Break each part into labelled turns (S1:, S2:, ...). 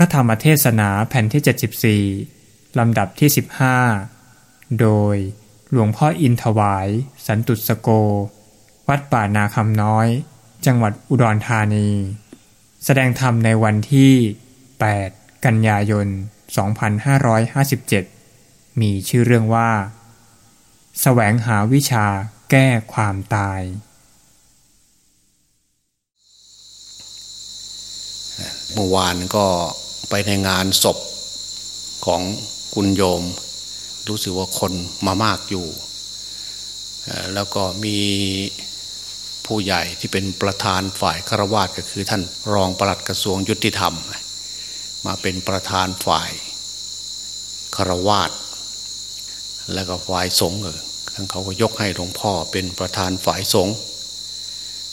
S1: ระธรรมเทศนาแผ่นที่ 74 ลำดับที่ 15 โดยหลวงพ่ออินถวาย สันตุสโก วัดป่านาคำน้อย จังหวัดอุดรธานี แสดงธรรมในวันที่ 8 กันยายน 2557 มีชื่อเรื่องว่าแสวงหาวิชาแก้ความตาย
S2: เมื่อวานก็ ไปในงานศพของคุณโยม รู้สึกว่าคนมามากอยู่ แล้วก็มีผู้ใหญ่ที่เป็นประธานฝ่ายคารวาสก็คือท่านรองปลัดกระทรวงยุติธรรม มาเป็นประธานฝ่ายคารวาสแล้วก็ฝ่ายสงฆ์ทั้งเขาก็ยกให้หลวงพ่อเป็นประธานฝ่ายสงฆ์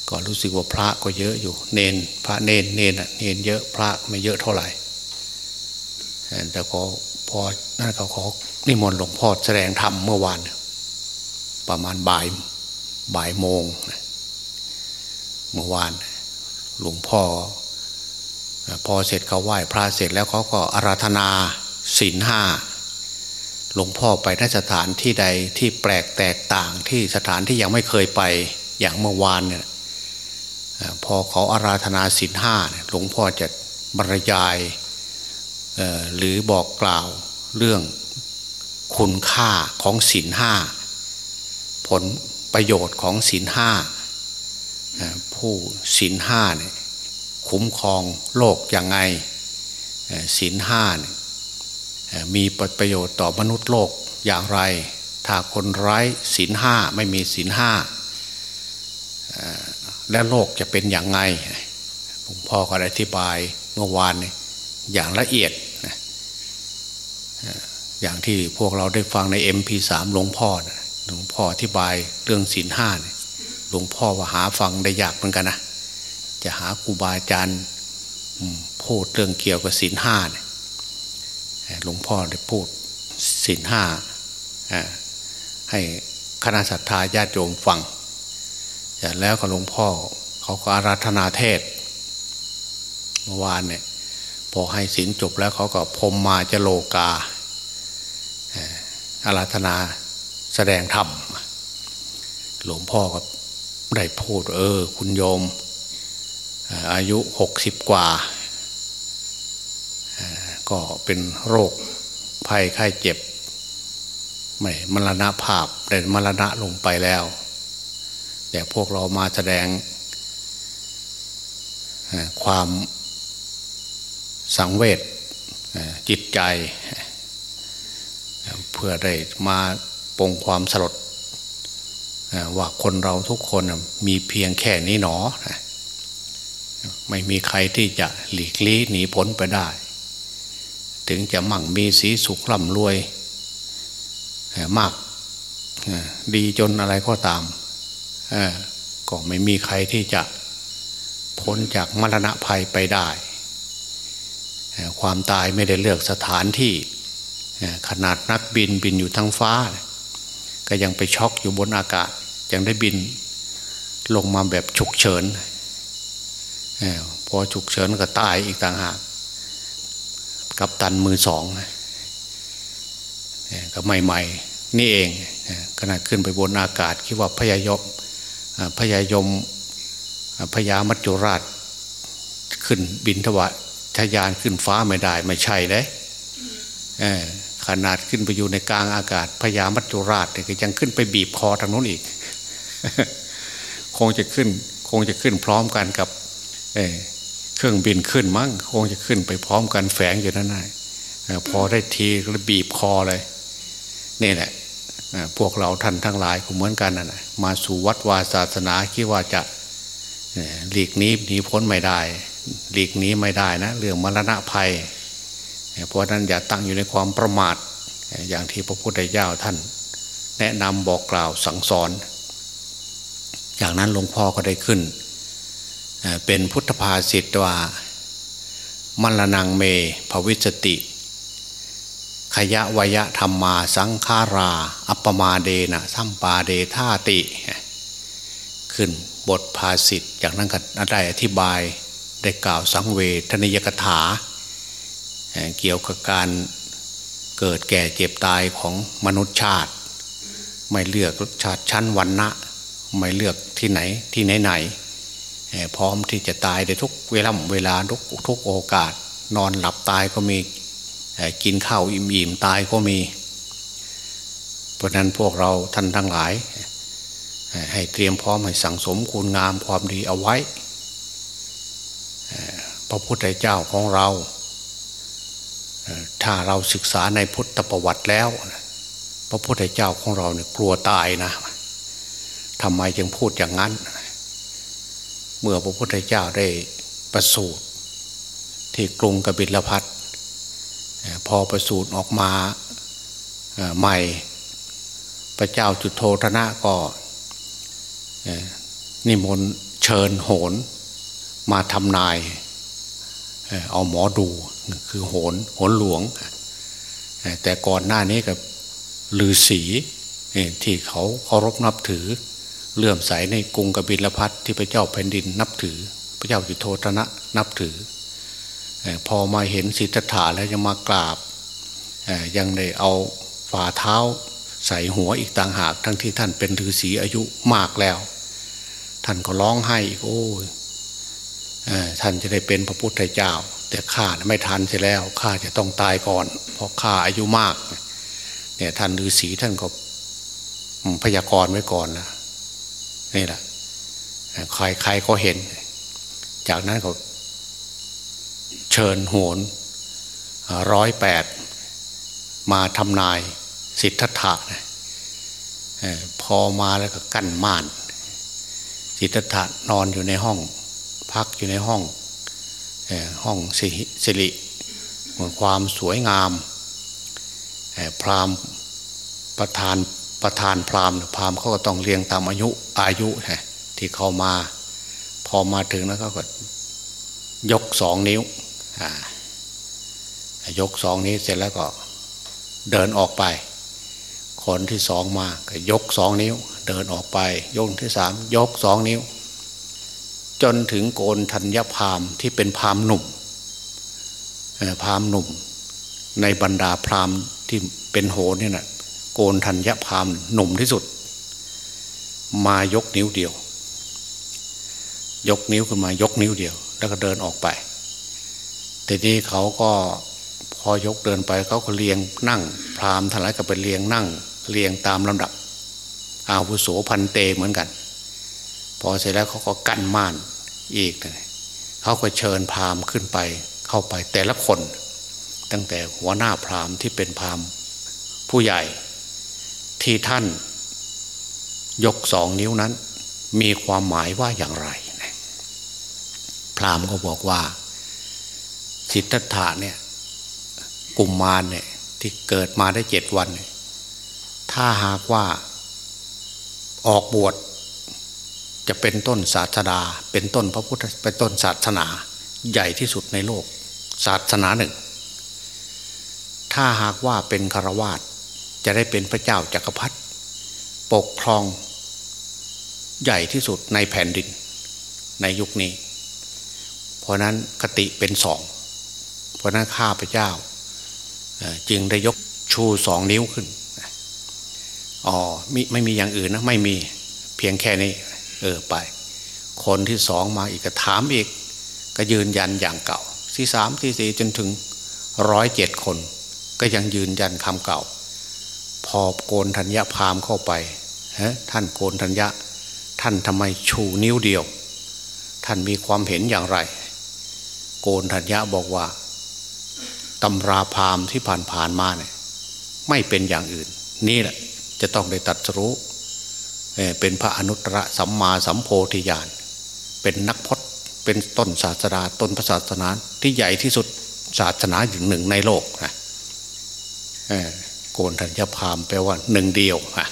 S2: ก็รู้สึกว่าพระก็เยอะอยู่ เนนพระเนนเนนเนนเยอะพระไม่เยอะเท่าไหร่ แต่พอพอนั่นเขาขอนิมนต์หลวงพ่อแสดงธรรมเมื่อวาน ประมาณบ่ายบ่ายโมงเมื่อวาน หลวงพ่อ พอเสร็จเขาไหว้พระเสร็จแล้วเขาก็อาราธนาศีลห้าหลวงพ่อไปนสถานที่ใดที่แปลกแตกต่างที่สถานที่ยังไม่เคยไปอย่างเมื่อวานเนี่ยพอเขาอาราธนาศีลห้าหลวงพ่อจะบรรยาย หรือบอกกล่าวเรื่องคุณค่าของศีลห้าผลประโยชน์ของศีลห้าผู้ศีลห้าเนี่ยคุ้มครองโลกอย่างไงศีลห้าเนี่ยมีประโยชน์ต่อมนุษย์โลกอย่างไร ถ้าคนไร้ศีลห้าไม่มีศีลห้าและโลกจะเป็นอย่างไงหลวงพ่อก็อธิบายเมื่อวานอย่างละเอียด อย่างที่พวกเราได้ฟังใน MP3 หลวงพ่อหลวงพ่ออธิบายเรื่องศีลห้าหลวงพ่อว่าหาฟังได้ยากเหมือนกันนะจะหาครูบาอาจารย์พูดเรื่องเกี่ยวกับศีลห้าเนี่ยหลวงพ่อได้พูดศีลห้าให้คณะสัตยาญาติโยมฟังจากแล้วก็หลวงพ่อเขาก็อาราธนาเทศเมื่อวานเนี่ย พอให้ศีลจบแล้วเขาก็พรมมาจะโลกาอาราธนาแสดงธรรมหลวงพ่อก็ได้พูดเออ คุณโยม อายุหกสิบกว่า ก็เป็นโรคภัยไข้เจ็บ ไม่มรณะภาพแต่มรณะลงไปแล้ว แต่พวกเรามาแสดงความ สังเวชจิตใจ เพื่อได้มาปงความสลดว่าคนเราทุกคนมีเพียงแค่นี้หนอ ไม่มีใครที่จะหลีกลี่หนีพ้นไปได้ ถึงจะมั่งมีสีสุขร่ำรวยมากดีจนอะไรก็ตามก็ไม่มีใครที่จะพ้นจากมรณะภัยไปได้ ความตายไม่ได้เลือกสถานที่ขนาดนักบินบินอยู่ทั้งฟ้า ก็ยังไปช็อกอยู่บนอากาศ ยังได้บินลงมาแบบฉุกเฉินพอฉุกเฉินก็ตายอีกต่างหาก กับตันมือสองก็ใหม่ๆ นี่เองขณะขึ้นไปบนอากาศคิดว่าพยายมพยายมพญามัจจุราชขึ้นบินทวะ ทยานขึ้นฟ้าไม่ได้ ไม่ใช่เลยขนาดขึ้นไปอยู่ในกลางอากาศพญามัจจุราชเนี่ยยังขึ้นไปบีบคอทางโน้นอีก คงจะขึ้น คงจะขึ้นพร้อมกันกับเเครื่องบินขึ้นมั้งคงจะขึ้นไปพร้อมกันแฝงอยู่นั่นแหละพอได้ทีก็บีบคอเลย นี่แหละพวกเราท่านทั้งหลายก็เหมือนกันนะมาสู่วัดวาศาสนาคิดว่าจะหลีกนี้หนีพ้นไม่ได้ หลีกนี้ไม่ได้นะ เรื่องมรณะภัย เพราะนั้นอย่าตั้งอยู่ในความประมาท อย่างที่พระพุทธเจ้าท่าน แนะนำบอกกล่าวสั่งสอนอย่างนั้นหลวงพ่อก็ได้ขึ้น เป็นพุทธภาษิตว่ามรณงเมภวิสติ ขยะวยะธรรมาสังขารา อัปมาเดนะสัมปาเดธาติ ขึ้นบทภาษิตจากนั้นก็ได้อธิบาย ได้กล่าวสังเวทนิยกถา เกี่ยวกับการเกิดแก่เจ็บตายของมนุษย์ชาติ ไม่เลือกชาติชั้นวันนะไม่เลือกที่ไหนที่ไหนไหนพร้อมที่จะตายในทุกเวลาเวลาทุกทุกโอกาส นอนหลับตายก็มีกินข้าวอิ่มๆตายก็มี เพราะนั้นพวกเราท่านทั้งหลาย ให้เตรียมพร้อมให้สั่งสมคุณงามความดีเอาไว้ พระพุทธเจ้าของเรา ถ้าเราศึกษาในพุทธประวัติแล้ว พระพุทธเจ้าของเราเนี่ยกลัวตายนะทำไมจึงพูดอย่างนั้น เมื่อพระพุทธเจ้าได้ประสูติที่กรุงกบิลพัทพอประสูติออกมาใหม่ พระเจ้าจุดโทธนะก็นิมนต์เชิญโหน มาทำนาย เอาหมอดูคือโหนโหนหลวง แต่ก่อนหน้านี้กับลือศีที่เขาเคารพนับถือ เลื่อมใสในกรุงกบิลพัทที่พระเจ้าแผ่นดินนับถือ พระเจ้าจุโธธนะนับถือ พอมาเห็นสิทธัตถะแล้วยังมากราบ ยังได้เอาฝ่าเท้าใส่หัวอีกต่างหาก ทั้งที่ท่านเป็นฤาษีอายุมากแล้ว ท่านก็ร้องไห้โอ้ย ท่านจะได้เป็นพระพุทธเจ้า แต่ข้าไม่ทันเสียแล้วข้าจะต้องตายก่อน เพราะข้าอายุมากเนี่ยท่านฤาษีท่านก็พยากรณ์ไว้ก่อนนะนี่แหละใครใครก็เห็น จากนั้นเขาเชิญโหนร้อยแปดมาทำนายสิทธัตถะนะพอมาแล้วก็กั้นม่าน สิทธัตถะนอนอยู่ในห้อง พักอยู่ในห้องห้องสิริเหมือนความสวยงาม พรามประธานประธานพรามพรามเขาก็ต้องเรียงตามอายุอายุที่เขามา พอมาถึงแล้วเขาก็ยกสองนิ้วยกสองนิ้วเสร็จแล้วก็เดินออกไป คนที่สองมาก็ยกสองนิ้ว เดินออกไปยกที่สามยกสองนิ้ว จนถึงโกนธัญญพามที่เป็นพามหนุ่มพามหนุ่ม ในบรรดาพรามที่เป็นโหนี่นะโกนธัญญพามหนุ่มที่สุด มายกนิ้วเดียว ยกนิ้วขึ้นมายกนิ้วเดียว แล้วก็เดินออกไปแต่นี้เขาก็พอยกเดินไปเขาก็เรียงนั่ง พรามทั้งหลายก็ไปเรียงนั่ง เรียงตามลำดับอาวุโสพันเตเหมือนกัน พอเสร็จแล้วเขาก็กั้นม่านอีกเขาก็เชิญพราหมณ์ขึ้นไปเข้าไปแต่ละคน ตั้งแต่หัวหน้าพราหมณ์ที่เป็นพราหมณ์ผู้ใหญ่ที่ท่านยกสองนิ้วนั้น มีความหมายว่าอย่างไรพราหมณ์ก็บอกว่า สิทธัตถะเนี่ยกุมมารเนี่ยที่เกิดมาได้เจ็ดวัน ถ้าหากว่าออกบวช จะเป็นต้นศาสดา เป็นต้นพระพุทธเป็นต้นศาสนา ใหญ่ที่สุดในโลก ศาสนาหนึ่ง ถ้าหากว่าเป็นคารวาสจะได้เป็นพระเจ้าจากักรพรรดิปกครอง ใหญ่ที่สุดในแผ่นดิน ในยุคนี้ เพราะนั้นคติเป็นสอง เพราะนั้นข้าพระเจ้าจึงได้ยกชูสองนิ้วขึ้นอ๋อไม่ไม่มีอย่างอื่นนะไม่มีเพียงแค่นี้ เออไป คนที่สองมาอีกก็ถามอีก ก็ยืนยันอย่างเก่า ที่สามที่สี่จนถึงร้อยเจ็ดคน ก็ยังยืนยันคำเก่า พอโกนธัญญาพามเข้าไปฮะท่านโกนธัญญาท่านทำไมชูนิ้วเดียว ท่านมีความเห็นอย่างไร โกนธัญญาบอกว่าตำราพามที่ผ่านผ่านมาเนี่ยไม่เป็นอย่างอื่น นี่แหละจะต้องได้ตัดรู้ เป็นพระอนุตตรสัมมาสัมโพธิญาณ เป็นนักพจน์เป็นต้นศาสนาต้นศาสนาที่ใหญ่ที่สุดศาสนาอย่างหนึ่งในโลกนะโกนธัญญพามแปลว่าหนึ่งเดียวฮะ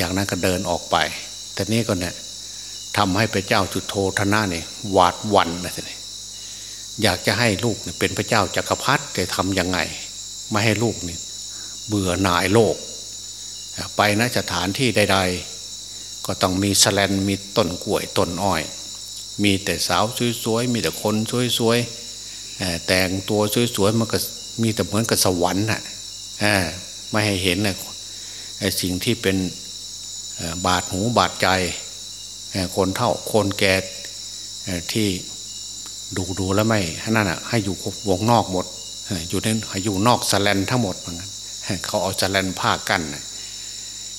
S2: จากนั้นก็เดินออกไป แต่นี้ก็เนี่ยทำให้พระเจ้าจุดโทธนาเนี่ยหวาดวันนะทีนี้อยากจะให้ลูกเนี่ยเป็นพระเจ้าจากักรพรรดิจะทำยังไง ไม่ให้ลูกเนี่ยเบื่อหน่ายโลก ไปนะสถานที่ใด ๆ ก็ต้องมีสแลนมีต้นกล้วยต้นอ้อย มีแต่สาวสวยๆมีแต่คนสวยๆแต่งตัวสวยๆมันก็มีแต่เหมือนกับสวรรค์น่ะไม่ให้เห็นเลยสิ่งที่เป็นบาดหูบาดใจคนเท่าคนแก่ที่ดูดูแล้วไม่นั่นอะให้อยู่วงนอกหมดอยู่ในอยู่นอกสแลนทั้งหมดเหมือนกันเขาเอาสแลนผ้ากั้น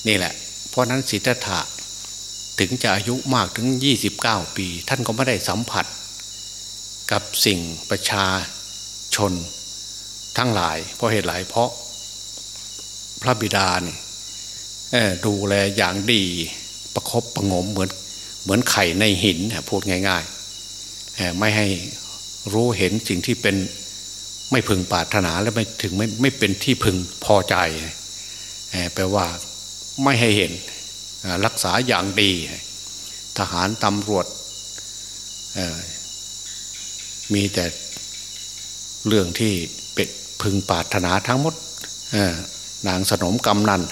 S2: นี่แหละ เพราะนั้นสิทธัตถะถึงจะอายุมากถึงยี่สิบเก้าปี ท่านก็ไม่ได้สัมผัส กับสิ่งประชาชนทั้งหลาย เพราะเหตุหลายเพราะพระบิดาเนี่ยดูแลอย่างดีประครบประงมเหมือนเหมือนไข่ในหินพูดง่ายๆไม่ให้รู้เห็นสิ่งที่เป็นไม่พึงปรารถนาและไม่ถึงไม่ไม่เป็นที่พึงพอใจแปลว่า ไม่ให้เห็นรักษาอย่างดี ทหารตำรวจมีแต่เรื่องที่เป็นพึงปรารถนาทั้งหมดนางสนมกำนัน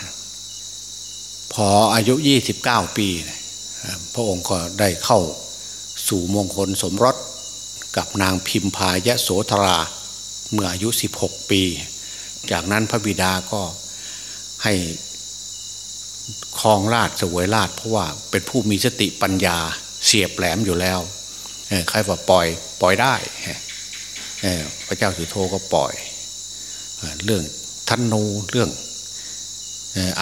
S2: พออายุยี่สิบเก้าปี พระองค์ก็ได้เข้าสู่มงคลสมรสกับนางพิมพายะโสธราเมื่ออายุสิบหกปี จากนั้นพระบิดาก็ให้ คลองราชสวยราชเพราะว่าเป็นผู้มีสติปัญญาเสียบแหลมอยู่แล้วใครว่าปล่อยปล่อยได้พระเจ้าสุโธก็ปล่อยเรื่องทันนูเรื่อง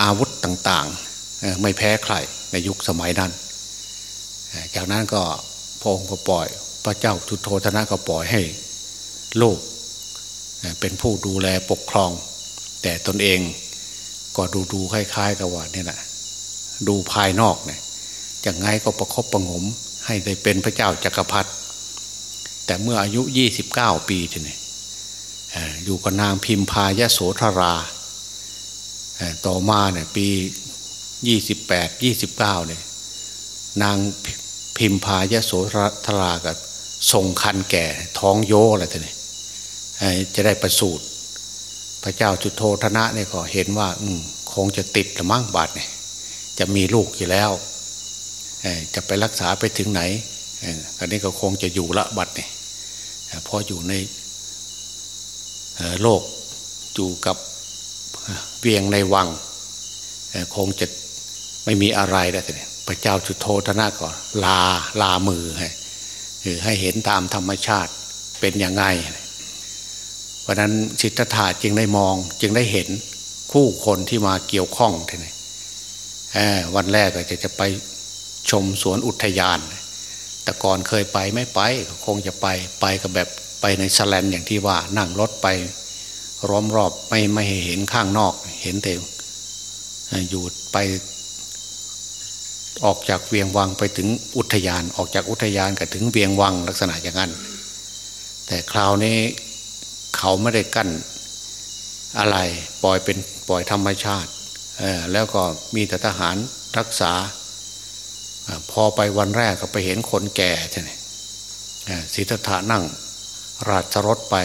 S2: อาวุธต่างๆไม่แพ้ใครในยุคสมัยนั้น จากนั้นก็พระองค์ก็ปล่อย พระเจ้าสุโธธนะก็ปล่อยให้โลกเป็นผู้ดูแลปกครอง แต่ตนเอง ก็ดูดูคล้ายๆ กับว่านี่แหละดูภายนอกเนี่ยอย่างไงก็ประครบประงม ให้ได้เป็นพระเจ้าจากักรพรรดิแต่เมื่ออายุยี่สิบเก้าปีทีนี้อยู่กับนางพิมพายโสธรา ต่อมาเนี่ยปียี่สิบแปดยี่สิบเก้าเนี่ยนางพิมพายโสธรากับทรงคันแก่ท้องโยอะไรทีนี้จะได้ประสูติ พระเจ้าจุโธธนะเนี่ยก็เห็นว่า อืคงจะติดละมั่งบาดเนี่ยจะมีลูกอยู่แล้วจะไปรักษาไปถึงไหนอันนี้ก็คงจะอยู่ละบัดเนี่ยพออยู่ในโลกอยู่กับเวียงในวังคงจะไม่มีอะไรแล้วแต่พระเจ้าจุโธธนะก็ลาลามือให้ให้เห็นตามธรรมชาติเป็นยังไง ราะนั้นสิทธัตถะจึงได้มองจึงได้เห็นคู่คนที่มาเกี่ยวข้องทีนี้วันแรกก็จะจะไปชมสวนอุทยาน แต่ก่อนเคยไปไม่ไปคงจะไปไปกับแบบไปในสแลนอย่างที่ว่านั่งรถไปร้อมรอบไม่ไม่เห็นข้างนอก เห็นแต่อยู่ไป ออกจากเวียงวังไปถึงอุทยาน ออกจากอุทยานก็ถึงเวียงวังลักษณะอย่างนั้น แต่คราวนี้ เขาไม่ได้กั้นอะไรปล่อยเป็นปล่อยธรรมชาติ แล้วก็มีแต่ทหารรักษา พอไปวันแรกก็ไปเห็นคนแก่ใช่ไหมสิทธัตถะนั่ง ราชรถไป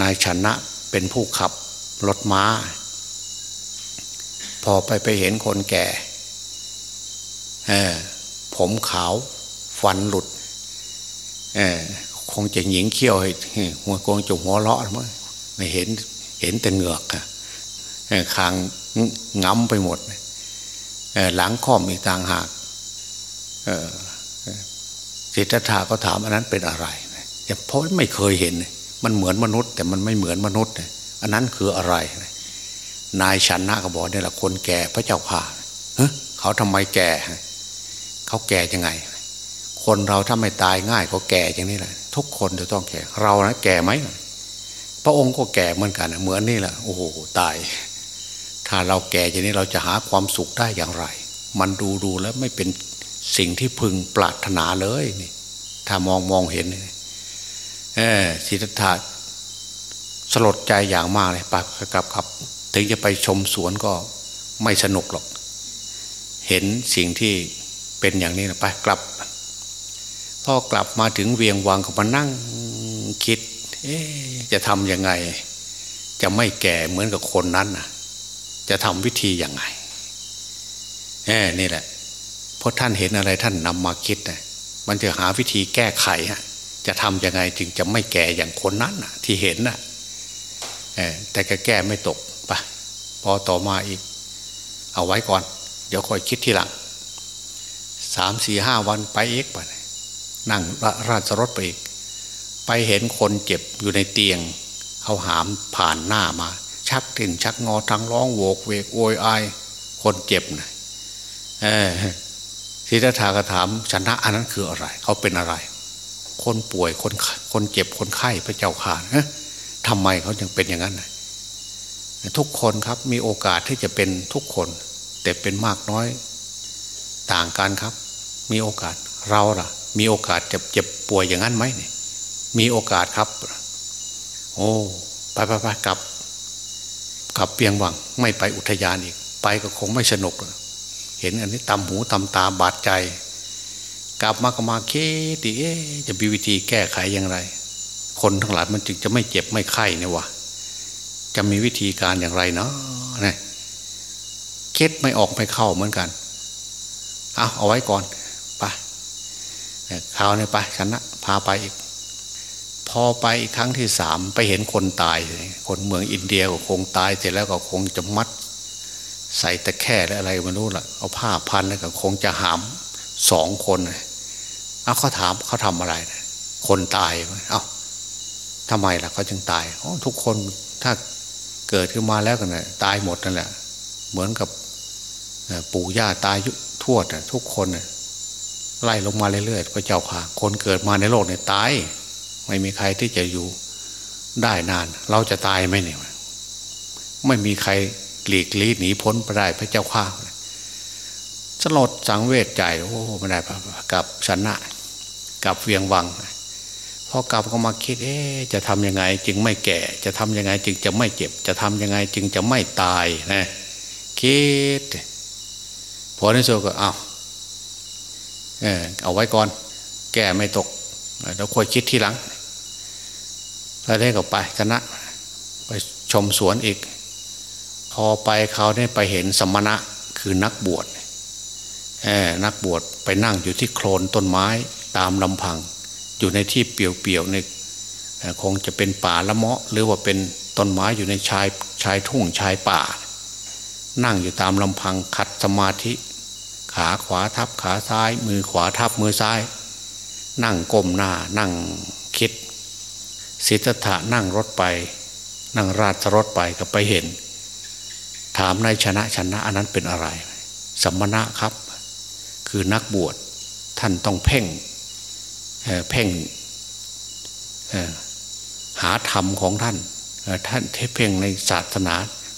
S2: นายชนะเป็นผู้ขับรถม้า พอไปไปเห็นคนแก่ ผมขาว ฟันหลุด คงจะหญิงเขี้ยวให้หัวโกงจุหัวเลาะมั้งไม่เห็นเห็นแต่เหงือกอะคางง้ำไปหมดหลังค้อมอีกต่างหากสิทธัตถะก็ถามอันนั้นเป็นอะไรเพราะไม่เคยเห็น มันเหมือนมนุษย์ แต่มันไม่เหมือนมนุษย์อันนั้นคืออะไร นายชันนะก็บอกนี่แหละคนแก่พระเจ้าข่าเขาทำไมแก่เขาแก่ยังไง คนเราถ้าไม่ตายง่ายก็แก่อย่างนี้แหละ ทุกคนจะต้องแก่ เรานะแก่ไหมพระองค์ก็แก่เหมือนกันเหมือนนี่แหละโอ้โหตาย ถ้าเราแก่อย่างนี้เราจะหาความสุขได้อย่างไร มันดูดูแล้วไม่เป็นสิ่งที่พึงปรารถนาเลยนี่ถ้ามองมองเห็นเออสิทธัตถะสลดใจอย่างมากเลยไปกลับครับ ถึงจะไปชมสวนก็ไม่สนุกหรอก เห็นสิ่งที่เป็นอย่างนี้นะไปกลับ พอกลับมาถึงเวียงวังก็มานั่งคิดจะทำยังไง จะไม่แก่เหมือนกับคนนั้นนะจะทำวิธียังไงนี่แหละเพราะท่านเห็นอะไรท่านนำมาคิดนะมันจะหาวิธีแก้ไขฮะจะทำยังไงจึงจะไม่แก่อย่างคนนั้นนะที่เห็นน่ะแต่ก็แก้ไม่ตกปะพอต่อมาอีก เอาไว้ก่อน เดี๋ยวค่อยคิดทีหลังสามสี่ห้าวันไปเอกไปนั่ นั่งราชรถไปอีกไปเห็นคนเจ็บอยู่ในเตียง เขาหามผ่านหน้ามา ชักติ่นชักงอทั้งร้องโวกเวกโวยอาย คนเจ็บนะเออทีทธาก็ถามชนะอันนั้นคืออะไร เขาเป็นอะไร คนป่วยคนคนเจ็บคนไข้พระเจ้าข่านะทำไมเขายังเป็นอย่างนั้นนะทุกคนครับมีโอกาสที่จะเป็นทุกคน แต่เป็นมากน้อยต่างกันครับ มีโอกาสเราล่ะ มีโอกาสจะเจ็บป่วยอย่างนั้นไหมเนี่ยมีโอกาสครับ โอ้ไปไปไปกลับกลับเปียงวัง ไม่ไปอุทยานอีก ไปก็คงไม่สนุก เห็นอันนี้ตำหูตำตาบาดใจ กลับมาก็มาเคดีจะมีวิธีแก้ไขอย่างไร คนทั้งหลายมันจึงจะไม่เจ็บไม่ไข้เนี่ยวะจะมีวิธีการอย่างไรเนาะเนี่ยเคล็ดไม่ออกไม่เข้าเหมือนกันเอาเอาไว้ก่อน ข่าวเนี่ยไปชนะพาไปอีก พอไปครั้งที่สามไปเห็นคนตาย คนเมืองอินเดียก็คงตายเสร็จแล้วก็คงจะมัด ใส่ตะแคร่และอะไรไม่รู้ล่ะเอาผ้าพันแล้วก็คงจะหามสองคนเอาเขาถามเขาทำอะไรคนตายเอาทำไมล่ะเขาจึงตายทุกคนถ้าเกิดขึ้นมาแล้วกันนะตายหมดนั่นแหละ เหมือนกับปู่ย่าตายทวดทุกคน ไล่ลงมาเรื่อยๆพระเจ้าค่ะ คนเกิดมาในโลกเนี่ยตาย ไม่มีใครที่จะอยู่ได้นาน เราจะตายไหมเนี่ยไม่มีใครหลีกลี่หนีพ้นไปได้พระเจ้าข้าสลดสังเวชใจโอ้ไม่ได้กับชนะกับเวียงวังพอกลับก็มาคิด เอ๊จะทำยังไง จึงไม่แก่ จะทำยังไง จึงจะไม่เจ็บ จะทำยังไง จึงจะไม่ตายนะคิดพอในสุดก็เอา เออเอาไว้ก่อน แก้ไม่ตกแล้วค่อยคิดทีหลังพอได้ก็ไปคณะ ไปชมสวนอีก พอไปเขาได้ไปเห็นสมณะคือนักบวชนักบวชไปนั่งอยู่ที่โคลนต้นไม้ตามลำพัง อยู่ในที่เปี่ยวๆเนี่ยคงจะเป็นป่าละเมาะ หรือว่าเป็นต้นไม้อยู่ในชายชายทุ่งชายป่า นั่งอยู่ตามลำพังขัดสมาธิ ขาขวาทับขาซ้าย มือขวาทับมือซ้าย นั่งก้มหน้านั่งคิดสิทธัตถะนั่งรถไป นั่งราชรถไปก็ไปเห็น ถามนายชนะชนะอันนั้นเป็นอะไร สมณะครับ คือนักบวชท่านต้องเพ่งเพ่งหาธรรมของท่านท่านเพ่งในศาสนา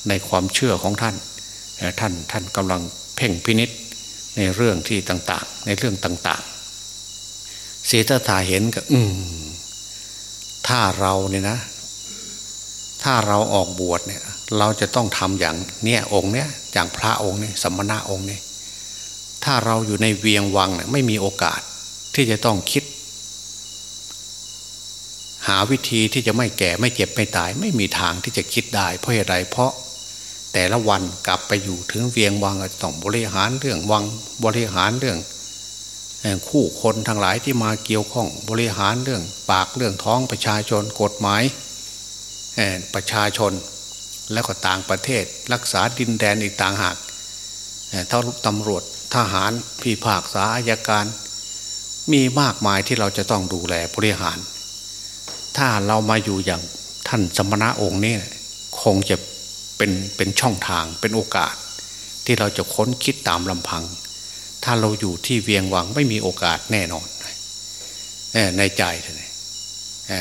S2: ในความเชื่อของท่าน ท่านท่านกำลังเพ่งพินิษ ในเรื่องที่ต่างๆ ในเรื่องต่างๆเสตถาเห็นก็ อืมถ้าเราเนี่ยนะ ถ้าเราออกบวชเนี่ย เราจะต้องทำอย่างเนี่ยองค์เนี้ยอย่างพระองค์เนี่ยสมณะองค์เนี่ยถ้าเราอยู่ในเวียงวังเนี่ยไม่มีโอกาสที่จะต้องคิด หาวิธีที่จะไม่แก่ไม่เจ็บไม่ตาย ไม่มีทางที่จะคิดได้ เพราะอะไรเพราะ แต่ละวันกลับไปอยู่ถึงเวียงวังต้องบริหารเรื่องวังบริหารเรื่อง คู่คนทั้งหลายที่มาเกี่ยวข้องบริหารเรื่องปากเรื่องท้องประชาชนกฎหมายประชาชนแล้วก็ต่างประเทศรักษาดินแดนอีกต่างหากเท่าตำรวจทหารพี่ภาคษาอายการ มีมากมายที่เราจะต้องดูแลบริหาร ถ้าเรามาอยู่อย่างท่านสมณะองค์นี้คงจะ เป็นเป็นช่องทางเป็นโอกาส ที่เราจะค้นคิดตามลำพัง ถ้าเราอยู่ที่เวียงวังไม่มีโอกาสแน่นอนในใจเลย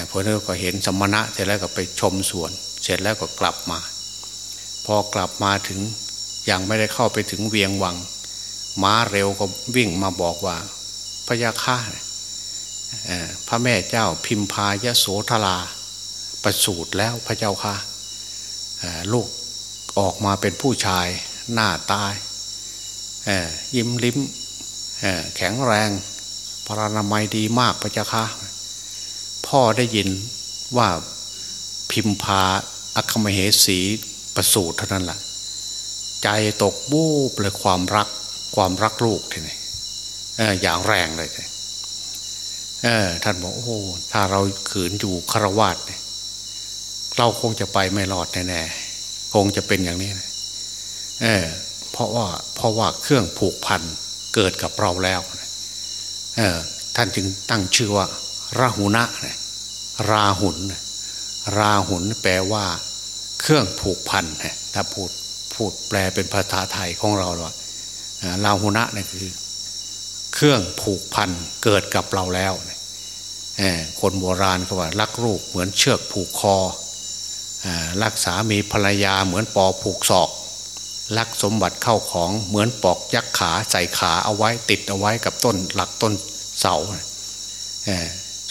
S2: พอเราก็เห็นสมณะเสร็จแล้วก็ไปชมสวน เสร็จแล้วก็กลับมา พอกลับมาถึงยังไม่ได้เข้าไปถึงเวียงวัง ม้าเร็วก็วิ่งมาบอกว่าพระยาค่าพระแม่เจ้าพิมพายโสธราประสูตรแล้วพระเจ้าค่ะลูก ออกมาเป็นผู้ชาย หน้าตายยิ้มลิ้มแข็งแรงพรานามัยดีมากพระเจ้าค่ะพ่อได้ยินว่าพิมพาอัคมเหสีประสูตรเท่านั้นแหละใจตกบูบเลยความรักความรักลูกทีนี้อย่างแรงเลยเออท่านบอกโอ้ถ้าเราขืนอยู่คารวาสเนี่ยเราคงจะไปไม่รอดแน่ๆ คงจะเป็นอย่างนี้นะเออเพราะว่าเพราะว่าเครื่องผูกพันเกิดกับเราแล้วเออท่านจึงตั้งชื่อว่าราหุนะนะราหุน ราหุนแปลว่า เครื่องผูกพันนะถ้าพูดพูดแปลเป็นภาษาไทยของเราว่าราหุนะนี่คือ เครื่องผูกพันเกิดกับเราแล้วคนโบราณเขาว่ารักลูกเหมือนเชือกผูกคอ รักษามีภรรยาเหมือนปอผูกศอกลักสมบัติเข้าของเหมือนปอกยักขาใส่ขาเอาไว้ติดเอาไว้กับต้นหลักต้นเสา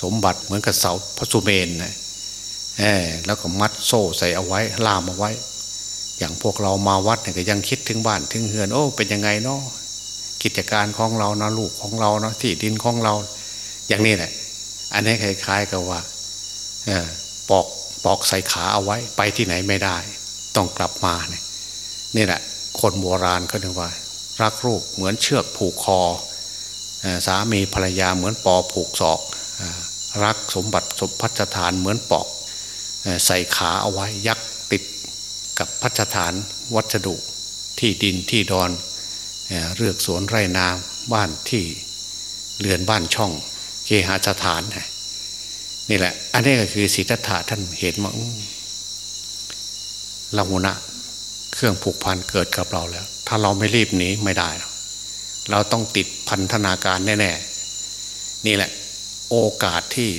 S2: สมบัติเหมือนกับเสาพระสุเมนนะแล้วก็มัดโซ่ใส่เอาไว้ล่ามเอาไว้ อย่างพวกเรามาวัดเนี่ยก็ยังคิดถึงบ้านถึงเฮือนโอ้เป็นยังไงเนาะกิจการของเรานะลูกของเราเนาะที่ดินของเรา อย่างนี้แหละ อันนี้คล้ายๆกับว่าปอก ปอกใส่ขาเอาไว้ ไปที่ไหนไม่ได้ ต้องกลับมาเนี่ยนี่แหละ คนโบราณเขาเรียกว่า รักลูกเหมือนเชือกผูกคอสามีภรรยาเหมือนปอผูกศอกรักสมบัติสมพัฒฐานเหมือนปอกใส่ขาเอาไว้ยักติดกับพัฒฐานวัสดุที่ดินที่ดอนเรือกสวนไร่นาบ้านที่เรือนบ้านช่องเคหสถาน นี่แหละ อันนี้ก็คือสิทธัตถะท่านเห็นว่าลามุนะเครื่องผูกพันเกิดกับเราแล้ว ถ้าเราไม่รีบหนีไม่ได้ เราต้องติดพันธนาการแน่ๆ นี่แหละ โอกาสที่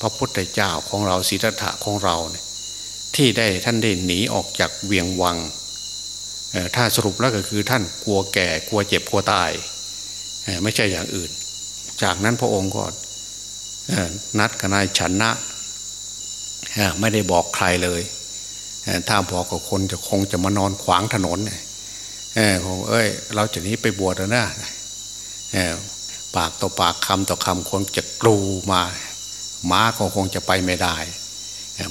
S2: พระพุทธเจ้าของเราสิทธัตถะของเราเนี่ยที่ได้ท่านได้หนีออกจากเวียงวังถ้าสรุปแล้วก็คือท่านกลัวแก่กลัวเจ็บกลัวตาย ไม่ใช่อย่างอื่น จากนั้นพระองค์ก็ นัดกับนายชนะไม่ได้บอกใครเลยถ้าบอกกับคนจะคงจะมานอนขวางถนนเนี่ยเออเอ้ย เราจะนี้ไปบวชแล้วนะปากต่อปากคำต่อคำคนจะกลูมาม้าก็คงจะไปไม่ได้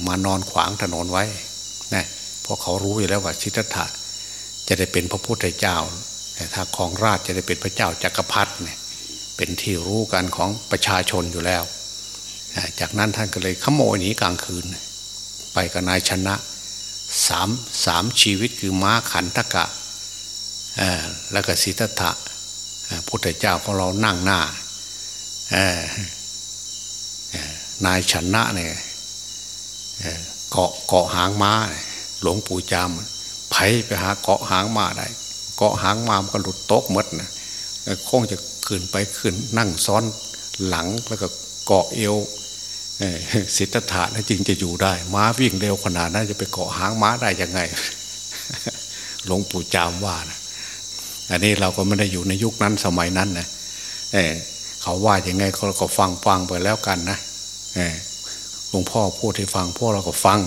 S2: มานอนขวางถนนไว้นะเพราะเขารู้อยู่แล้วว่าชิตถะจะได้เป็นพระพุทธเจ้าถ้าของราชจะได้เป็นพระเจ้าจักรพรรดิเนี่ยเป็นที่รู้กันของประชาชนอยู่แล้ว จากนั้นท่านก็เลยขโมยหนีกลางคืน ไปกับนายชนะสามสามชีวิตคือม้าขันทกะแล้วก็สิทธัตถะพุทธเจ้าของเรานั่งหน้านายชนะเนี่ยเกาะเกาะหางม้า หลวงปู่จามไผไปหาเกาะหางม้าได้เกาะหางม้ามันก็หลุดโต๊ะมดนะคงจะขึ้นไปขึ้นนั่งซ้อนหลังแล้วก็เกาะเอว สิทธัตถะนั่นจึงจะอยู่ได้ ม้าวิ่งเร็วขนาดนั้นจะไปเกาะหางม้าได้ยังไงหลวงปู่จามว่านะอันนี้เราก็ไม่ได้อยู่ในยุคนั้นสมัยนั้นนะเเขาว่าอย่างไงเขาก็ฟังฟังไปแล้วกันนะหลวงพ่อพูดให้ฟังพวกเราก็ฟัง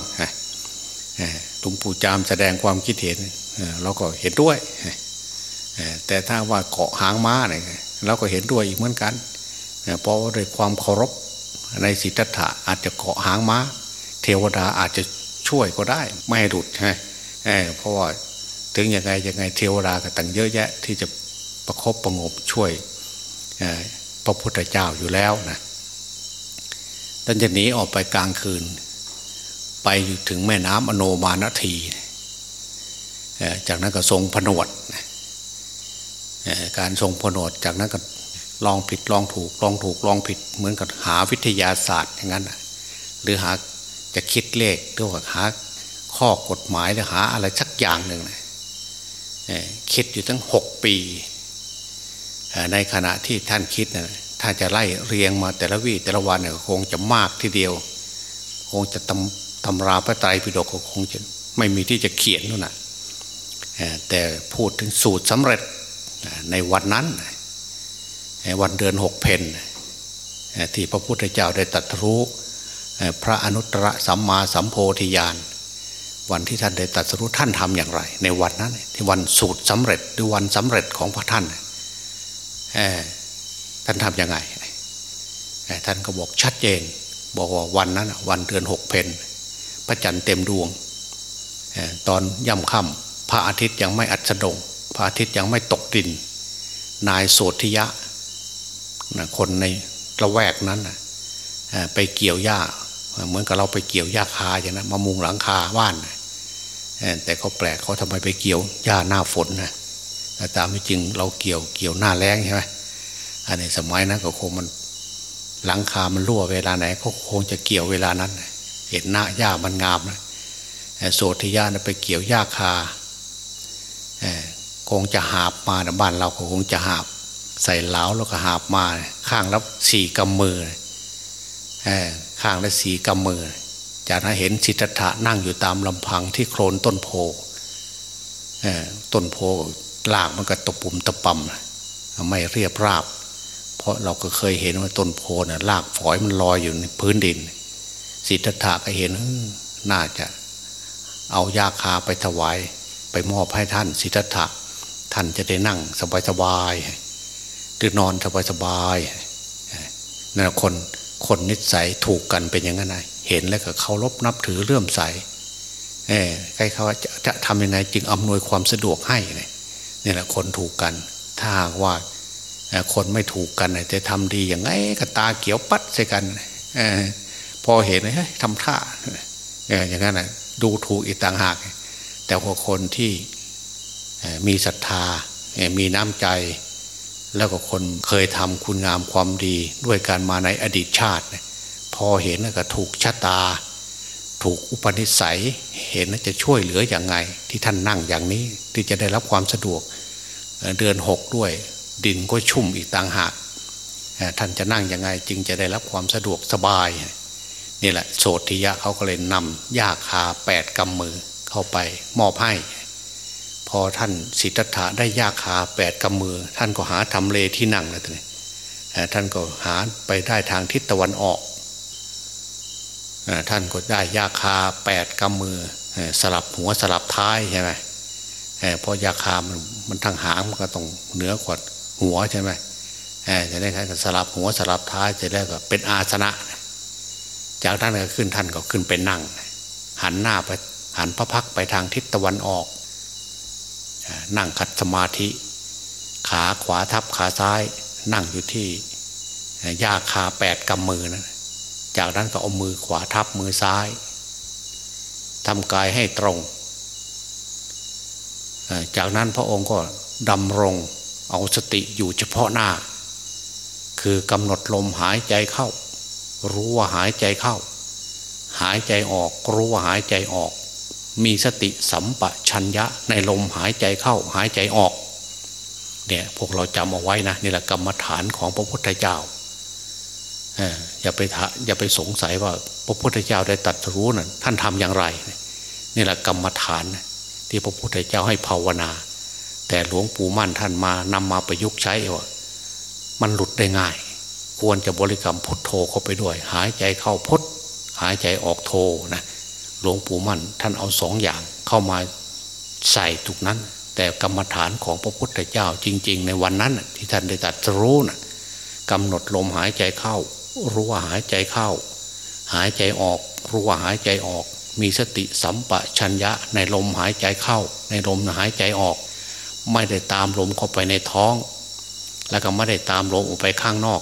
S2: หลวงปู่จามแสดงความคิดเห็นเราก็เห็นด้วยแต่ถ้าว่าเกาะหางม้าเนี่ยเราก็เห็นด้วยอีกเหมือนกันเพราะด้วยความเคารพ ในสิทธัตถะอาจจะเกาะหางม้า เทวดาอาจจะช่วยก็ได้ ไม่ให้หลุดใช่เพราะว่าถึงยังไงยังไงเทวดาก็ตั้งเยอะแยะ ที่จะประครบประงบช่วยพระพุทธเจ้าอยู่แล้วนะท่านจะหนีออกไปกลางคืน ไปถึงแม่น้ำอโนมานทีจากนั้นก็ทรงผนวดการทรงผนวดจากนั้นก็ ลองผิดลองถูกลองถูกลองผิด เหมือนกับหาวิทยาศาสตร์อย่างนั้นหรือหาจะคิดเลขหรือว่าหาข้อกฎหมายหรือหาอะไรสักอย่างหนึ่งคิดอยู่ตั้งหกปีในขณะที่ท่านคิดนะถ้าจะไล่เรียงมาแต่ละวี่แต่ละวันเนี่ยคงจะมากทีเดียว คงจะตำตำราพระไตรปิฎกคงจะไม่มีที่จะเขียนนู่นนะแต่พูดถึงสูตรสำเร็จในวันนั้น วันเดือนหกเพนที่พระพุทธเจ้าได้ตรัสรู้พระอนุตตรสัมมาสัมโพธิญาณวันที่ท่านได้ตรัสรู้ท่านทำอย่างไร ในวันนั้นที่วันสูตรสำเร็จหรือวันสำเร็จของพระท่านท่านทำยังไงท่านก็บอกชัดเจน บอกว่าวันนั้นวันเดือนหกเพนพระจันทร์เต็มดวงตอนย่ำค่ำพระอาทิตย์ยังไม่อัสดง พระอาทิตย์ยังไม่ตกดิน นายโสธิยะ คนในละแวกนั้นไปเกี่ยวหญ้า เหมือนกับเราไปเกี่ยวหญ้าคาอย่างนั้นมามุงหลังคาบ้านแต่เขาแปลกเขาทำไมไปเกี่ยวหญ้าหน้าฝนนะแต่ตามไม่จริงเราเกี่ยวเกี่ยวหน้าแรงใช่ไหมอันนี้สมัยนั้นก็คงมันหลังคามันรั่วเวลาไหนก็คงจะเกี่ยวเวลานั้น เห็นหน้าหญ้ามันงามนะโสธิญาณไปเกี่ยวหญ้าคาคงจะหาบมาบ้านเราคงจะหาบ ใส่เหลาแล้วก็หาบมา ข้างละสี่กำมือข้างละสี่กำมือ จากนั้นเห็นสิทธัตถะนั่งอยู่ตามลำพังที่โคลนต้นโพต้นโพลากมันก็ตะปุ่มตะปำไม่เรียบราบ เพราะเราก็เคยเห็นว่าต้นโพน่ะลากฝอยมันลอยอยู่ในพื้นดิน สิทธัตถะก็เห็นน่าจะเอายาคาไปถวาย ไปมอบให้ท่านสิทธัตถะท่านจะได้นั่งสบายๆ หรือนอนสบายๆนั่นคนคนนิสัยถูกกันเป็นอย่างนั้นไงเห็นแล้วก็เคารพนับถือเลื่อมใสเออใครเขาจะจะทำยังไงจึงอำนวยความสะดวกให้เนี่ยนี่แหละคนถูกกัน ถ้าว่าคนไม่ถูกกันจะทำดีอย่างไงก็ตาเขียวปัดใส่กันอพอเห็นเฮ้ยทำท่าอย่างนั้นนะดูถูกอีกต่างหาก แต่พอคนที่มีศรัทธามีน้ำใจ แล้วก็คนเคยทำคุณงามความดีด้วยการมาในอดีตชาติ พอเห็นก็ถูกชะตา ถูกอุปนิสัย เห็นจะช่วยเหลืออย่างไง ที่ท่านนั่งอย่างนี้ที่จะได้รับความสะดวกเดือนหกด้วย ดินก็ชุ่มอีกต่างหากท่านจะนั่งยังไงจึงจะได้รับความสะดวกสบายนี่แหละโสธิยะเขาก็เลยนำยาคาแปดกำมือเข้าไปมอบให้ พอท่านสิทธัตถะได้ยาคาแปดกำมือ ท่านก็หาทำเลที่นั่งแล้วทีนี้ท่านก็หาไปได้ทางทิศตะวันออกท่านก็ได้ยาคาแปดกำมือสลับหัวสลับท้ายใช่ไหมเพอยาคามันมันทางหางมันก็ต้องเหนือกว่าหัวใช่ไหมจะได้สลับหัวสลับท้ายจะได้ก็เป็นอาสนะ จากนั้นก็ขึ้นท่านก็ขึ้นไปนั่ง หันหน้าไปหันพระพักไปทางทิศตะวันออก นั่งคัดสมาธิ ขาขวาทับขาซ้าย นั่งอยู่ที่ยาคาแปดกำมือนะจากนั้นก็เอามือขวาทับมือซ้ายทำกายให้ตรง จากนั้นพระองค์ก็ดำรงเอาสติอยู่เฉพาะหน้า คือกำหนดลมหายใจเข้า รู้ว่าหายใจเข้า หายใจออก รู้ว่าหายใจออก มีสติสัมปชัญญะในลมหายใจเข้าหายใจออกเนี่ยพวกเราจำเอาไว้นะนี่แหละกรรมฐานของพระพุทธเจ้าอย่าไปอย่าไปสงสัยว่าพระพุทธเจ้าได้ตัดรู้นะ่ะท่านทำอย่างไร นี่แหละกรรมฐานที่พระพุทธเจ้าให้ภาวนา แต่หลวงปู่มั่นท่านมานำมาประยุกต์ใช้ว่ามันหลุดได้ง่าย ควรจะบริกรรมพุทโธเข้าไปด้วย หายใจเข้าพุทหายใจออกโธนะ หลวงปู่มั่น ท่านเอาสองอย่างเข้ามาใส่ทุกนั้น แต่กรรมฐานของพระพุทธเจ้าจริง ๆ ในวันนั้นที่ท่านได้ตัดรู้นะกำหนดลมหายใจเข้า รู้ว่าหายใจเข้า หายใจออก รู้ว่าหายใจออก มีสติสัมปชัญญะในลมหายใจเข้า ในลมหายใจออก ไม่ได้ตามลมเข้าไปในท้อง แล้วก็ไม่ได้ตามลมออกไปข้างนอก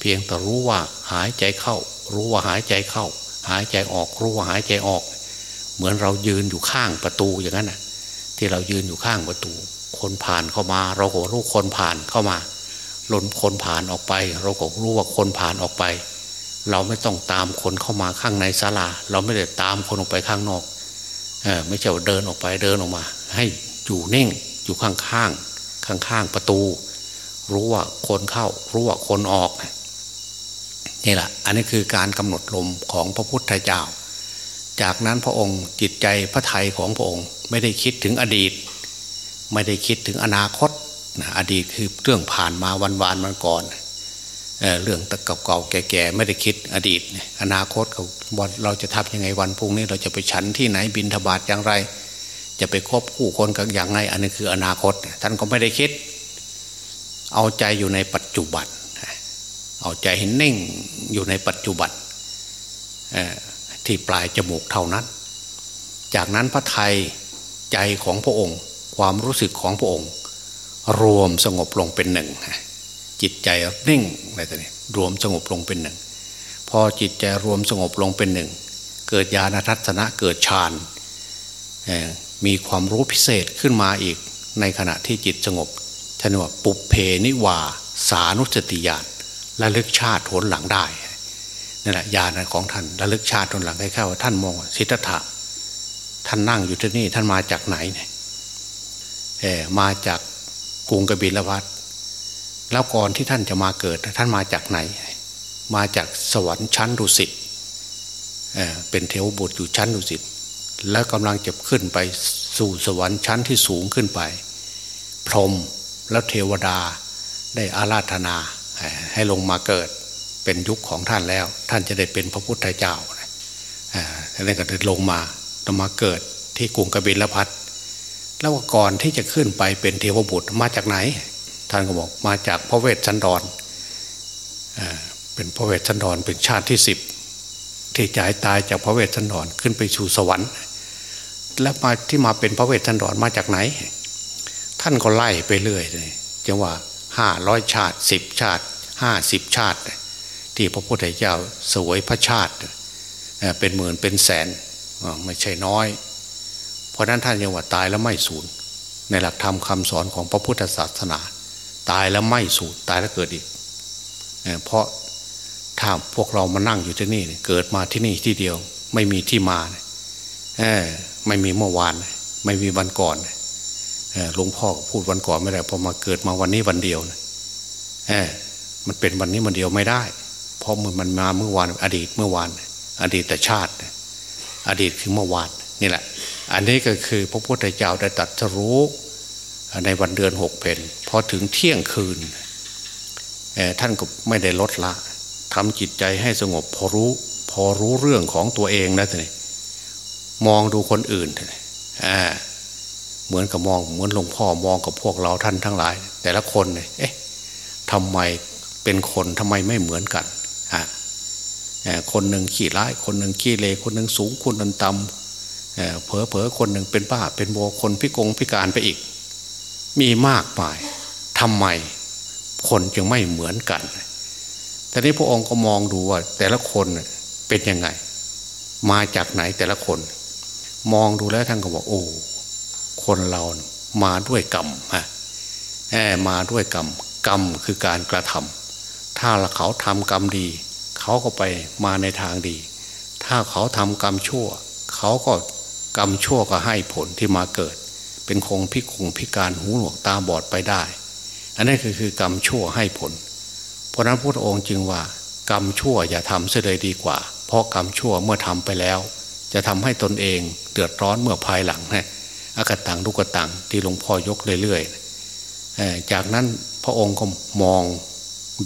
S2: เพียงแต่รู้ว่าหายใจเข้า รู้ว่าหายใจเข้า หายใจออก รู้ว่าหายใจออก เหมือนเรายืนอยู่ข้างประตูอย่างนั้นน่ะ ที่เรายืนอยู่ข้างประตู คนผ่านเข้ามา เราก็รู้คนผ่านเข้ามาหล่นคนผ่านออกไป เราก็รู้ว่าคนผ่านออกไป เราไม่ต้องตามคนเข้ามาข้างในศาลา เราไม่ได้ตามคนออกไปข้างนอกเออไม่ใช่ว่าเดินออกไปเดินออกมา ให้อยู่นิ่งอยู่ข้างข้างข้างข้างประตู รู้ว่าคนเข้า รู้ว่าคนออกนี่แหละ อันนี้คือการกำหนดลมของพระพุทธเจ้า จากนั้นพระองค์จิตใจพระไทยของพระองค์ ไม่ได้คิดถึงอดีต ไม่ได้คิดถึงอนาคตอดีตคือเรื่องผ่านมาวันวานมันก่อนเเรื่องตะเก่าๆแก่ๆไม่ได้คิดอดีต อนาคตวันเราจะทำยังไงวันพรุ่งนี้ เราจะไปฉันที่ไหนบินทบาทอย่างไร จะไปคบคู่คนกันอย่างไรอันนี้คืออนาคต ท่านก็ไม่ได้คิด เอาใจอยู่ในปัจจุบัน เอาใจให้นิ่งอยู่ในปัจจุบัน ที่ปลายจมูกเท่านั้น จากนั้นพระไทยใจของพระองค์ ความรู้สึกของพระองค์ รวมสงบลงเป็นหนึ่ง จิตใจนิ่งอะไรต่างๆรวมสงบลงเป็นหนึ่ง พอจิตใจรวมสงบลงเป็นหนึ่ง เกิดญาณทัศนะเกิดฌานมีความรู้พิเศษขึ้นมาอีกในขณะที่จิตสงบท่านว่าปุเพนิวา สานุสติญาณระลึกชาติผลหลังได้ นั่แหละญาณของท่านระลึกชาติผลหลังให้เข้าท่านมองสิทธัตถะท่านนั่งอยู่ที่นี่ท่านมาจากไหนเนี่ยมาจากกรุงกบิลพัทแล้วก่อนที่ท่านจะมาเกิด ท่านมาจากไหน มาจากสวรรค์ชั้นดุสิตเเป็นเทวบุตรอยู่ชั้นดุสิตแล้วกำลังจะขึ้นไปสู่สวรรค์ชั้นที่สูงขึ้นไป พรหมแล้วเทวดาได้อาราธนาให้ลงมาเกิด เป็นยุคของท่านแล้ว ท่านจะได้เป็นพระพุทธเจ้าท่านก็ได้ลงมาต้องมาเกิดที่กรุงกบิลพัทแล้วก่อนที่จะขึ้นไปเป็นเทวบุตรมาจากไหน ท่านก็บอกมาจากพระเวสสันดรเป็นพระเวสสันดรเป็นชาติที่สิบที่จ่ายตายจากพระเวสสันดรขึ้นไปสู่สวรรค์ แล้วมาที่มาเป็นพระเวสสันดรมาจากไหน ท่านก็ไล่ไปเรื่อยเลยจังว่าห้าร้อยชาติสิบชาติห้าสิบชาติ ที่พระพุทธเจ้าสวยพระชาติ เป็นหมื่นเป็นแสนไม่ใช่น้อย เพราะนั้นท่านยังว่าตายแล้วไม่สูญในหลักธรรมคาสอนของพระพุทธศาสนา ตายแล้วไม่สูญตายแล้วเกิดอีกเพราะถ้าพวกเรามานั่งอยู่ที่นี่เกิดมาที่นี่ที่เดียว ไม่มีที่มาไม่มีเมื่อวาน ไม่มีวันก่อนหลวงพ่อพูดวันก่อนไม่ได้พอมาเกิดมาวันนี้วันเดียวมันเป็นวันนี้วันเดียวไม่ได้ ราะมันมันมาเมื่อวานอดีตเมื่อวาน อดีตชาติ อดีตคือเมื่อวานนี่แหละ อันนี้ก็คือพระพุทธเจ้าได้ตัดรู้ในวันเดือนหกเพนพอถึงเที่ยงคืนท่านก็ไม่ได้ลดละทำจิตใจให้สงบพอรู้พอรู้เรื่องของตัวเองนะท่านมองดูคนอื่นเหมือนกับมองเหมือนหลวงพ่อมองกับพวกเราท่านทั้งหลาย แต่ละคนเนี่ยเอ๊ะทำไมเป็นคนทำไมไม่เหมือนกัน คนหนึ่งขี้ร้าย คนหนึ่งขี้เลคนหนึ่งสูงคนหนึ่งต่ำเผลอเผลอคนหนึ่งเป็นบ้าเป็นโบคนพิกงพิการไปอีก มีมากมายทำไมคนจึงไม่เหมือนกันทีนี้พระองค์ก็มองดูว่า แต่ละคนเป็นยังไง มาจากไหนแต่ละคน มองดูแล้วท่านก็บอกโอ้คนเรามาด้วยกรรมฮะมาด้วยกรรมกรรมคือการกระทำ ถ้าเขาทำกรรมดี เขาก็ไปมาในทางดี ถ้าเขาทำกรรมชั่ว เขาก็กรรมชั่วก็ให้ผลที่มาเกิด เป็นคงพิกงพิการหูหนวกตาบอดไปได้ อันนี้คือคือกรรมชั่วให้ผล เพราะนั้นพระองค์จึงว่ากรรมชั่วอย่าทำเสียเลยดีกว่า เพราะกรรมชั่วเมื่อทำไปแล้ว จะทำให้ตนเองเดือดร้อนเมื่อภายหลังนะอากตังลูกตังที่หลวงพ่อยกเรื่อยๆจากนั้นพระองค์ก็มอง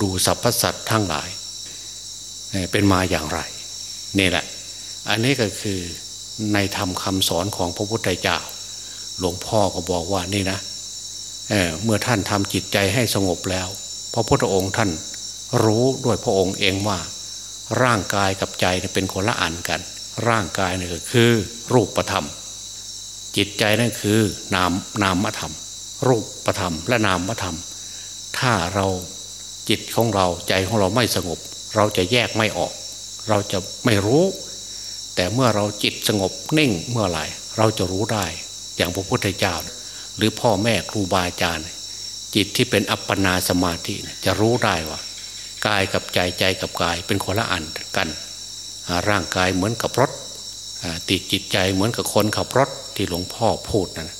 S2: ดูสรรพสัตว์ทั้งหลาย เป็นมาอย่างไร นี่แหละ อันนี้ก็คือในธรรมคาสอนของพระพุทธเจ้า หลวงพ่อก็บอกว่านี่นะเเมื่อท่านทำจิตใจให้สงบแล้ว พระพุทธองค์ท่านรู้ด้วยพระองค์เองว่า ร่างกายกับใจเป็นคนละอันกัน ร่างกายนี่ก็คือ รูปประธรรม จิตใจนั่นคือนามนามธรรม รูปประธรรมและนามธรรม ถ้าเรา จิตของเราใจของเราไม่สงบ เราจะแยกไม่ออก เราจะไม่รู้ แต่เมื่อเราจิตสงบนิ่งเมื่อไหร่เราจะรู้ได้ อย่างพระพุทธเจ้า หรือพ่อแม่ครูบาอาจารย์ จิตที่เป็นอัปปนาสมาธิจะรู้ได้ว่ากายกับใจใจกับกายเป็นคนละอันกัน ร่างกายเหมือนกับรถติดจิตใจเหมือนกับคนขับรถที่หลวงพ่อพูดนะ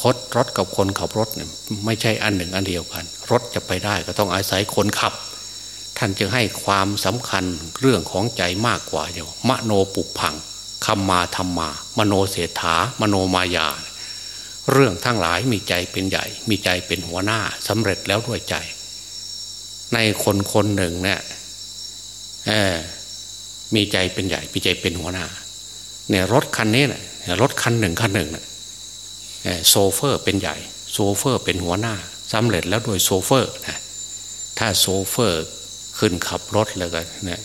S2: คดรถกับคนขับรถเนี่ยไม่ใช่อันหนึ่งอันเดียวกัน รถจะไปได้ก็ต้องอาศัยคนขับ ท่านจึงให้ความสำคัญเรื่องของใจมากกว่าเดียวมโนปุพังคำมาธรรมา มโนเสถามโนมายา เรื่องทั้งหลายมีใจเป็นใหญ่ มีใจเป็นหัวหน้าสำเร็จแล้วด้วยใจ ในคนคนหนึ่งเนี่ยมีใจเป็นใหญ่มีใจเป็นหัวหน้าเนี่ยรถคันนี้เนี่ยรถคันหนึ่งคันหนึ่งเนี่ย โชเฟอร์เป็นใหญ่ โชเฟอร์เป็นหัวหน้าสำเร็จแล้วโดยโชเฟอร์นะถ้าโชเฟอร์ขึ้นขับรถแล้วกันเนี่ย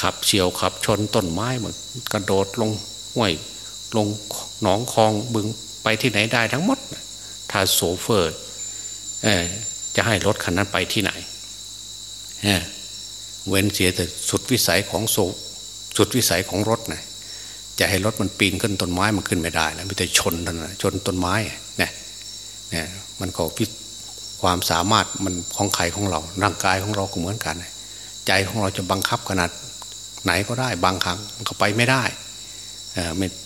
S2: ขับเฉี่ยวขับชนต้นไม้มันกระโดดลงห้วยลงหนองคลองบึงไปที่ไหนได้ทั้งหมด ถ้าโซเฟอร์จะให้รถคันนั้นไปที่ไหนเว้นเสียแต่สุดวิสัยของโซสุดวิสัยของรถนะ จะให้รถมันปีนขึ้นต้นไม้มันขึ้นไม่ได้แล้วมีแต่ชนนั่นนะชนต้นไม้เนี่ยเนี่ยมันก็พิความสามารถมันของใครของเรา ร่างกายของเราก็เหมือนกัน ใจของเราจะบังคับขนาดไหนก็ได้บางครั้งมันก็ไปไม่ได้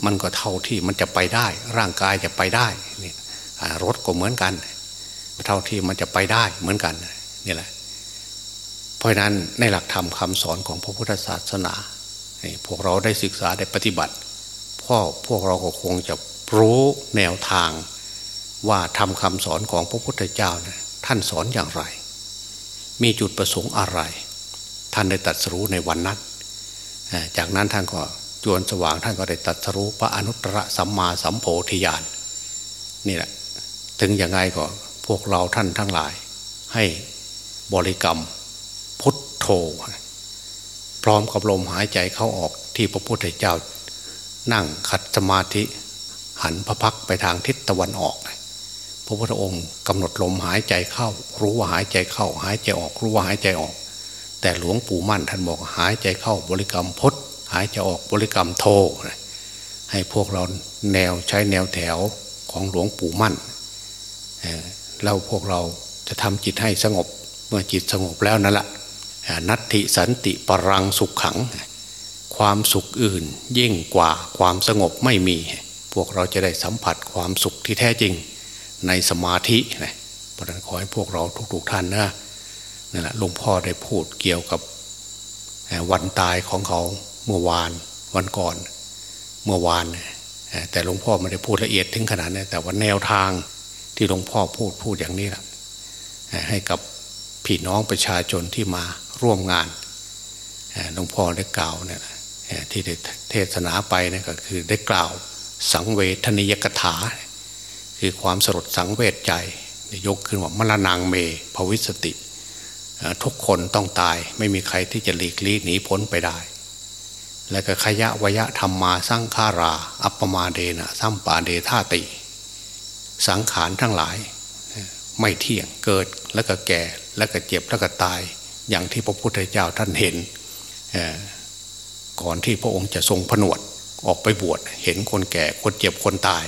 S2: มันก็เท่าที่มันจะไปได้ ร่างกายจะไปได้นี่รถก็เหมือนกัน เท่าที่มันจะไปได้เหมือนกันนี่แหละ เพราะนั้นในหลักธรรมคาสอนของพระพุทธศาสนา พวกเราได้ศึกษาได้ปฏิบัติพ่อพวกเราก็คงจะรู้แนวทางว่าทำคำสอนของพระพุทธเจ้านะท่านสอนอย่างไร มีจุดประสงค์อะไร ท่านได้ตัดสู้ในวันนั้น จากนั้นท่านก็จวนสว่างท่านก็ได้ตัดสู้พระอนุตตรสัมมาสัมโพธิญาณนี่แหละถึงอย่างไงก็พวกเราท่านทั้งหลาย ให้บริกรรมพุทโธ พร้อมกับลมหายใจเข้าออกที่พระพุทธเจ้า นั่งขัดสมาธิ หันพระพักไปทางทิศตะวันออกพระพุทธองค์กำหนดลมหายใจเข้า รู้ว่าหายใจเข้า หายใจออกรู้ว่าหายใจออก แต่หลวงปู่มั่นท่านบอกหายใจเข้าบริกรรมพดหายใจออกบริกรรมโทให้พวกเราแนวใช้แนวแถวของหลวงปู่มั่นแล้วพวกเราจะทำจิตให้สงบเมื่อจิตสงบแล้วนั่นแหละ นัตติสันติปรังสุขขัง ความสุขอื่นยิ่งกว่าความสงบไม่มี พวกเราจะได้สัมผัสความสุขที่แท้จริงในสมาธินะเพราะนั้นขอให้พวกเราทุกๆท่านนะนั่นแหละหลวงพ่อได้พูดเกี่ยวกับวันตายของเขาเมื่อวานวันก่อน เมื่อวาน แต่หลวงพ่อไม่ได้พูดละเอียดถึงขนาดนั้นแต่ว่าแนวทางที่หลวงพ่อพูดพูดอย่างนี้แหละให้กับพี่น้องประชาชนที่มา ร่วมงานหลวงพ่อได้กล่าวเนี่ยที่ได้เทศนาไปเนี่ยก็คือได้กล่าวสังเวทนิยกถา คือความสลดสังเวชใจยกขึ้นว่ามรณงเมภวิสติ ทุกคนต้องตายไม่มีใครที่จะหลีกลี่หนีพ้นไปได้ และก็ขยะวยะธรรมมาสร้างฆารา อัปปมาเดนะสัมปาเดธาติ สังขารทั้งหลาย ไม่เที่ยงเกิดแล้วก็แก่แล้วก็เจ็บแล้วก็ตาย อย่างที่พระพุทธเจ้าท่านเห็น ก่อนที่พระองค์จะทรงผนวดออกไปบวชเห็นคนแก่คนเจ็บคนตาย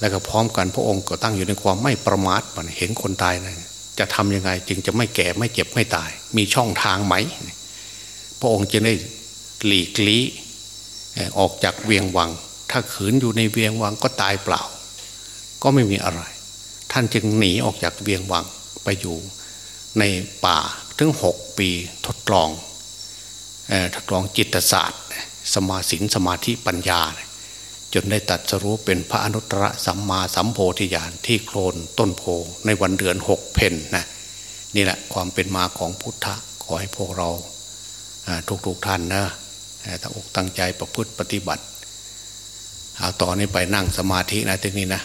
S2: แล้วก็พร้อมกันพระองค์ก็ตั้งอยู่ในความไม่ประมาทเห็นคนตายนะจะทำยังไงจึงจะไม่แก่ไม่เจ็บไม่ตาย มีช่องทางไหม พระองค์จะได้หลีกลี้ออกจากเวียงวัง ถ้าขืนอยู่ในเวียงวังก็ตายเปล่า ก็ไม่มีอะไร ท่านจึงหนีออกจากเวียงวังไปอยู่ในป่า ถึงหกปีทดลองทดลองจิตศาสตร์ สมาสินสมาธิปัญญา จนได้ตัดสรู้เป็นพระอนุตตรสัมมาสัมโพธิญาณที่โคลนต้นโพในวันเดือนหกเพนนะนี่แหละความเป็นมาของพุทธะขอให้พวกเราทุกๆท่านนะตั้งอกตั้งใจประพฤติปฏิบัติเอาต่อนนี้ไปนั่งสมาธินะทีนี้นะ